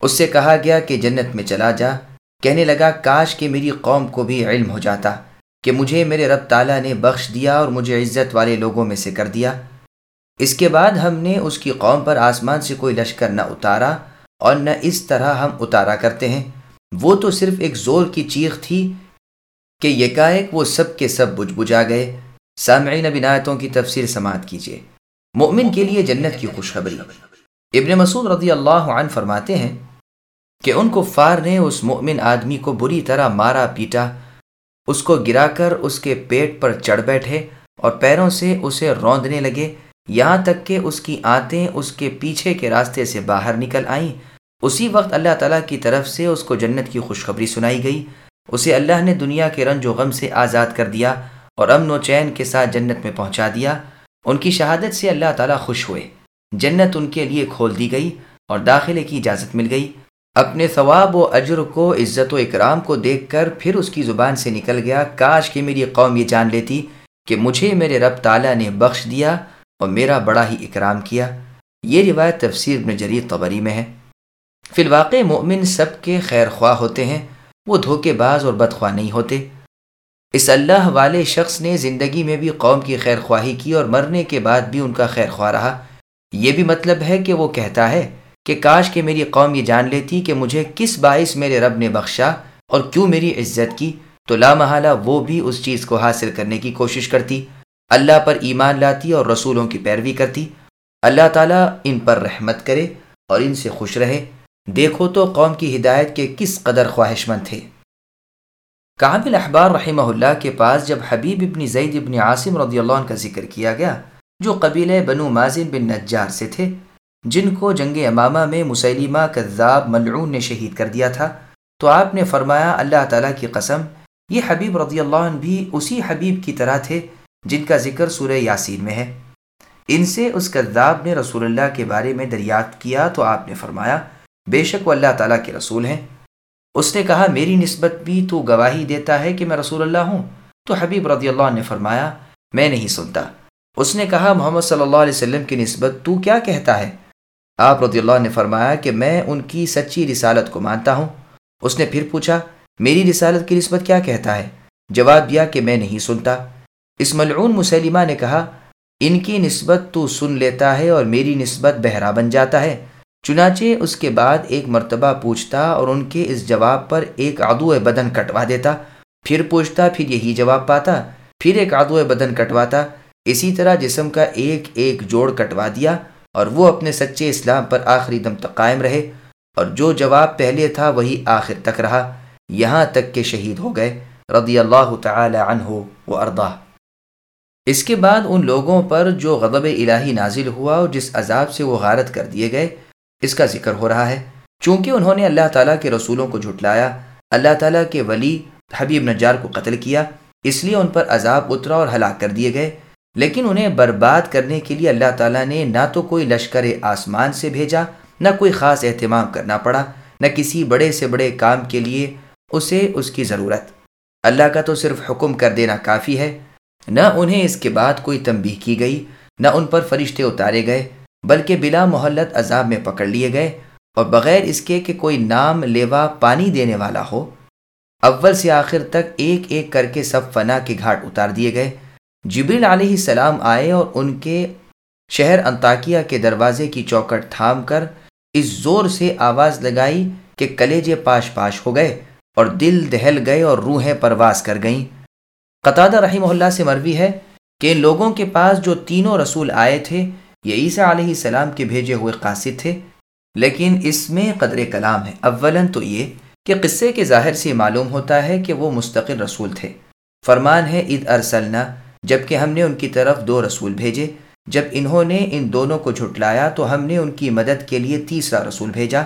اس سے کہا گیا کہ جنت میں چلا جا۔ کہنے لگا، کاش کہ میری قوم کو بھی علم ہو جاتا کہ مجھے میرے رب تعالیٰ نے بخش دیا اور مجھے عزت والے لوگوں میں سے کر دیا۔ اس کے بعد ہم نے اس کی قوم پر آسمان سے کوئی لشکر نہ اتارا اور نہ اس طرح ہم اتارا کرتے ہیں۔ وہ تو صرف ایک زور کی چیخ تھی کہ یکائک وہ سب کے سب بجھ بجھا گئے۔ سامعین بنایتوں کی تفسیر سماعت کیجیے۔ مومن کے لیے جنت کی خوشخبری۔ ابن مسعود رضی اللہ عنہ فرماتے ہیں کہ ان کو فار نے اس مؤمن آدمی کو بری طرح مارا پیٹا، اس کو گرا کر اس کے پیٹ پر چڑھ بیٹھے اور پیروں سے اسے روندنے لگے۔ یہاں تک کہ اس کی آنتیں اس کے پیچھے کے راستے سے باہر نکل آئیں۔ اسی وقت اللہ تعالیٰ کی طرف سے اس کو جنت کی خوشخبری سنائی گئی۔ اسے اللہ نے دنیا کے رنج و غم سے آزاد کر دیا اور امن و چین کے ساتھ جنت میں پہنچا دیا۔ ان کی شہادت سے اللہ تعالیٰ خوش ہوئے۔ جنت ان کے لیے کھول دی گئی اور داخلے کی اجازت مل گئی۔ اپنے ثواب و اجر کو، عزت و اکرام کو دیکھ کر پھر اس کی زبان سے نکل گیا، کاش کہ میری قوم یہ جان لیتی کہ مجھے میرے رب تعالیٰ نے بخش دیا اور میرا بڑا ہی اکرام کیا۔ یہ روایت تفسیر ابن جریر طبری میں ہے۔ فی الواقع مومن سب کے خیر خواہ ہوتے ہیں، وہ دھوکے باز اور بدخواہ نہیں ہوتے۔ اس اللہ والے شخص نے زندگی میں بھی قوم کی خیر خواہی کی اور مرنے کے بعد بھی ان کا خیر خواہ رہا۔ یہ بھی مطلب ہے کہ وہ کہتا ہے کہ کاش کہ میری قوم یہ جان لیتی کہ مجھے کس باعث میرے رب نے بخشا اور کیوں میری عزت کی، تو لامحالہ وہ بھی اس چیز کو حاصل کرنے کی کوشش کرتی۔ اللہ پر ایمان لاتی اور رسولوں کی پیروی کرتی۔ اللہ تعالیٰ ان پر رحمت کرے اور ان سے خوش رہے۔ دیکھو تو قوم کی ہدایت کے کس قدر خواہش مند تھے۔ کامل احبار رحمہ اللہ کے پاس جب حبیب ابن زید ابن عاصم رضی اللہ عنہ کا ذکر کیا گیا، جو قبیلہ بنو مازن بن نجار سے تھے جن کو جنگ امامہ میں مسلمہ کذاب ملعون نے شہید کر دیا تھا۔ تو آپ نے فرمایا، اللہ تعالیٰ کی قسم، یہ حبیب رضی اللہ عنہ بھی اسی حبیب کی طرح تھے جن کا ذکر سورہ یاسین میں ہے۔ ان سے اس کذاب نے رسول اللہ کے بارے میں دریافت کیا تو آپ نے فرمایا، بے شک وہ اللہ تعالیٰ کے رسول ہیں۔ اس نے کہا، میری نسبت بھی تو گواہی دیتا ہے کہ میں رسول اللہ ہوں۔ تو حبیب رضی اللہ عنہ نے فرمایا، میں نہیں سنتا۔ اس نے کہا، محمد صلی اللہ علیہ وسلم کی نسبت تو کیا کہتا ہے؟ آپ رضی اللہ نے فرمایا کہ میں ان کی سچی رسالت کو مانتا ہوں۔ اس نے پھر پوچھا، میری رسالت کی نسبت کیا کہتا ہے؟ جواب دیا کہ میں نہیں سنتا۔ اس ملعون مسلمہ نے کہا، ان کی نسبت تو سن لیتا ہے اور میری نسبت بہرا بن جاتا ہے۔ چنانچہ اس کے بعد ایک مرتبہ پوچھتا اور ان کے اس جواب پر ایک عدو بدن کٹوا دیتا۔ پھر پوچھتا، پھر یہی جواب پاتا۔ پھر ایک عدو بدن کٹواتا۔ اسی طرح جسم کا ایک ایک جوڑ کٹوا دیا۔ اور وہ اپنے سچے اسلام پر آخری دم تک قائم رہے اور جو جواب پہلے تھا وہی آخر تک رہا، یہاں تک کہ شہید ہو گئے، رضی اللہ تعالی عنہ و اردہ اس کے بعد ان لوگوں پر جو غضب الہی نازل ہوا اور جس عذاب سے وہ غارت کر دیے گئے، اس کا ذکر ہو رہا ہے۔ چونکہ انہوں نے اللہ تعالیٰ کے رسولوں کو جھٹلایا، اللہ تعالیٰ کے ولی حبیب نجار کو قتل کیا، اس لیے ان پر عذاب اترا اور ہلاک کر دیے گئے۔ لیکن انہیں برباد کرنے کے لیے اللہ تعالیٰ نے نہ تو کوئی لشکر آسمان سے بھیجا، نہ کوئی خاص اہتمام کرنا پڑا، نہ کسی بڑے سے بڑے کام کے لیے اسے اس کی ضرورت۔ اللہ کا تو صرف حکم کر دینا کافی ہے۔ نہ انہیں اس کے بعد کوئی تنبیہ کی گئی، نہ ان پر فرشتے اتارے گئے، بلکہ بلا محلت عذاب میں پکڑ لیے گئے۔ اور بغیر اس کے کہ کوئی نام، لیوا، پانی دینے والا ہو، اول سے آخر تک ایک ایک کر کے سب فنا کے گھاٹ اتار دیے گئے۔ جبریل علیہ السلام آئے اور ان کے شہر انتاکیہ کے دروازے کی چوکٹ تھام کر اس زور سے آواز لگائی کہ کلیجے پاش پاش ہو گئے اور دل دہل گئے اور روحیں پرواز کر گئیں۔ قطادہ رحمہ اللہ سے مروی ہے کہ ان لوگوں کے پاس جو تینوں رسول آئے تھے، یہ عیسیٰ علیہ السلام کے بھیجے ہوئے قاصد تھے۔ لیکن اس میں قدر کلام ہے۔ اولاً تو یہ کہ قصے کے ظاہر سے معلوم ہوتا ہے کہ وہ مستقل رسول تھے۔ فرمان ہے عید ارسلنا جبکہ ہم نے ان کی طرف دو رسول بھیجے۔ جب انہوں نے ان دونوں کو جھٹلایا تو ہم نے ان کی مدد کے لیے تیسرا رسول بھیجا۔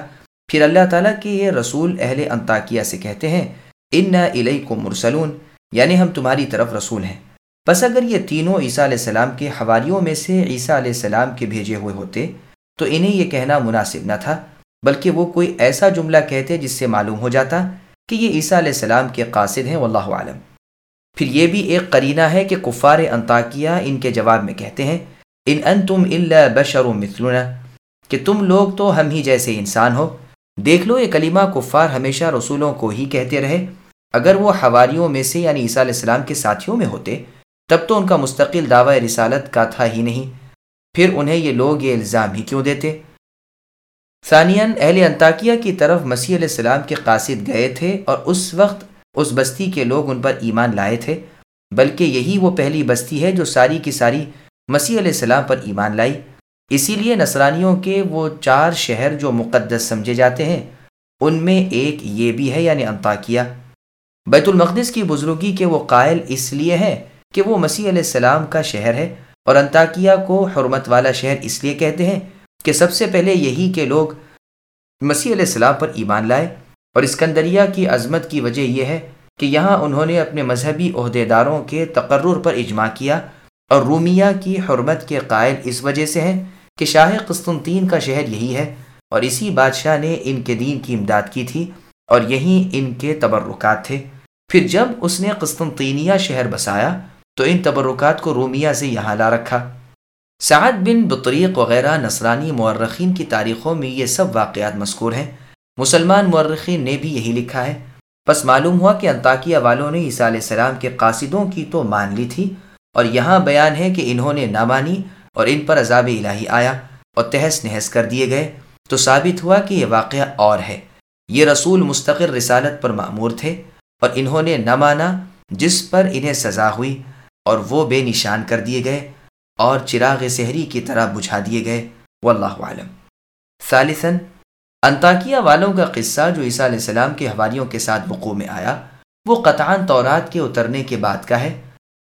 پھر اللہ تعالیٰ کے یہ رسول اہل انطاکیہ سے کہتے ہیں ان نہ کو مرسلون۔ یعنی ہم تمہاری طرف رسول ہیں۔ بس اگر یہ تینوں عیسیٰ علیہ السلام کے حواریوں میں سے عیسیٰ علیہ السلام کے بھیجے ہوئے ہوتے، تو انہیں یہ کہنا مناسب نہ تھا، بلکہ وہ کوئی ایسا جملہ کہتے جس سے معلوم ہو جاتا کہ یہ عیسیٰ علیہ السلام کے قاصد ہیں، واللہ عالم پھر یہ بھی ایک قرینہ ہے کہ کفار انطاکیہ ان کے جواب میں کہتے ہیں، ان ان تم بشر مثلنا. کہ تم لوگ تو ہم ہی جیسے انسان ہو۔ دیکھ لو، یہ کلمہ کفار ہمیشہ رسولوں کو ہی کہتے رہے۔ اگر وہ حواریوں میں سے یعنی عیسیٰ علیہ السلام کے ساتھیوں میں ہوتے، تب تو ان کا مستقل دعوی رسالت کا تھا ہی نہیں۔ پھر انہیں یہ لوگ یہ الزام ہی کیوں دیتے؟ ثانین اہل انطاکیہ کی طرف مسیح علیہ السلام کے قاصد گئے تھے اور اس وقت اس بستی کے لوگ ان پر ایمان لائے تھے، بلکہ یہی وہ پہلی بستی ہے جو ساری کی ساری مسیح علیہ السلام پر ایمان لائی۔ اسی لیے نصرانیوں کے وہ چار شہر جو مقدس سمجھے جاتے ہیں، ان میں ایک یہ بھی ہے یعنی انطاکیہ۔ بیت المقدس کی بزرگی کے وہ قائل اس لیے ہیں کہ وہ مسیح علیہ السلام کا شہر ہے، اور انطاکیہ کو حرمت والا شہر اس لیے کہتے ہیں کہ سب سے پہلے یہی کے لوگ مسیح علیہ السلام پر ایمان لائے۔ اور اسکندریہ کی عظمت کی وجہ یہ ہے کہ یہاں انہوں نے اپنے مذہبی عہدے داروں کے تقرر پر اجماع کیا اور رومیہ کی حرمت کے قائل اس وجہ سے ہیں کہ شاہ قسطنطین کا شہر یہی ہے اور اسی بادشاہ نے ان کے دین کی امداد کی تھی اور یہیں ان کے تبرکات تھے۔ پھر جب اس نے قسطنطینیہ شہر بسایا تو ان تبرکات کو رومیہ سے یہاں لا رکھا۔ سعد بن بطریق وغیرہ نصرانی مورخین کی تاریخوں میں یہ سب واقعات مذکور ہیں۔ مسلمان مورخین نے بھی یہی لکھا ہے۔ بس معلوم ہوا کہ انطاکیہ والوں نے عیسیٰ علیہ السلام کے قاصدوں کی تو مان لی تھی اور یہاں بیان ہے کہ انہوں نے نہ مانی اور ان پر عذاب الہی آیا اور تہس نہس کر دیے گئے۔ تو ثابت ہوا کہ یہ واقعہ اور ہے۔ یہ رسول مستقر رسالت پر معمور تھے اور انہوں نے نہ مانا جس پر انہیں سزا ہوئی اور وہ بے نشان کر دیے گئے اور چراغ سحری کی طرح بجھا دیے گئے۔ واللہ عالم ثالثاً انطاکیہ والوں کا قصہ جو عیسیٰ علیہ السلام کے حوالیوں کے ساتھ وقوع میں آیا، وہ قطعان تورات کے اترنے کے بعد کا ہے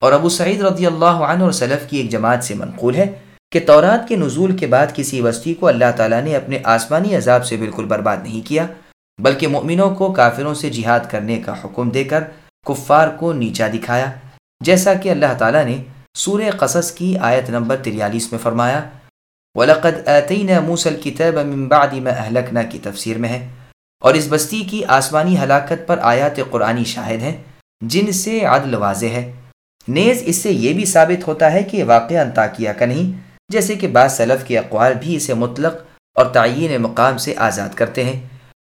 اور ابو سعید رضی اللہ عنہ اور سلف کی ایک جماعت سے منقول ہے کہ تورات کے نزول کے بعد کسی وسطی کو اللہ تعالیٰ نے اپنے آسمانی عذاب سے بالکل برباد نہیں کیا، بلکہ مؤمنوں کو کافروں سے جہاد کرنے کا حکم دے کر کفار کو نیچا دکھایا، جیسا کہ اللہ تعالیٰ نے سورہ قصص کی آیت نمبر تریالیس میں فرمایا۔ وَلَقَدْ آتَيْنَا مُوسَى الْكِتَابَ مِن بَعْدِ مَا أَهْلَكْنَا کی تفسیر میں ہے۔ اور اس بستی کی آسمانی ہلاکت پر آیات قرآنی شاہد ہیں، جن سے عدل واضح ہے۔ نیز اس سے یہ بھی ثابت ہوتا ہے کہ واقعہ انتاکیہ کا نہیں، جیسے کہ بعض سلف کے اقوال بھی اسے مطلق اور تعین مقام سے آزاد کرتے ہیں۔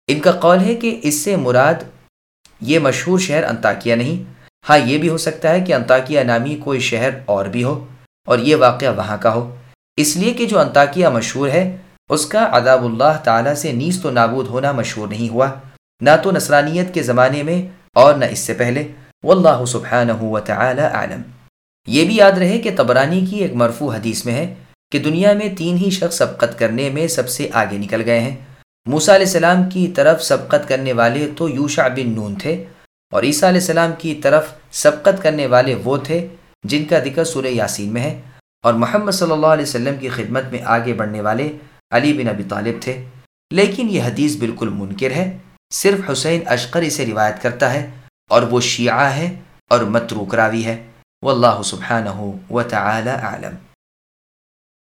ان کا قول ہے کہ اس سے مراد یہ مشہور شہر انتاکیہ نہیں۔ ہاں یہ بھی ہو سکتا ہے کہ انتاکیہ نامی کوئی شہر اور بھی ہو اور یہ واقعہ وہاں کا ہو۔ اس لیے کہ جو انتاکیہ مشہور ہے، اس کا عذاب اللہ تعالیٰ سے نیز تو نابود ہونا مشہور نہیں ہوا۔ نہ تو نصرانیت کے زمانے میں اور نہ اس سے پہلے۔ واللہ سبحانہ وتعالی عالم یہ بھی یاد رہے کہ تبرانی کی ایک مرفوع حدیث میں ہے کہ دنیا میں تین ہی شخص سبقت کرنے میں سب سے آگے نکل گئے ہیں۔ موسیٰ علیہ السلام کی طرف سبقت کرنے والے تو یوشع بن نون تھے اور عیسیٰ علیہ السلام کی طرف سبقت کرنے والے وہ تھے جن کا ذکر سورہ یاسین میں ہے۔ اور محمد صلی اللہ علیہ وسلم کی خدمت میں آگے بڑھنے والے علی بن ابی طالب تھے۔ لیکن یہ حدیث بالکل منکر ہے۔ صرف حسین اشقر اسے روایت کرتا ہے اور وہ شیعہ ہے اور متروک راوی ہے۔ واللہ سبحانہ و تعالی عالم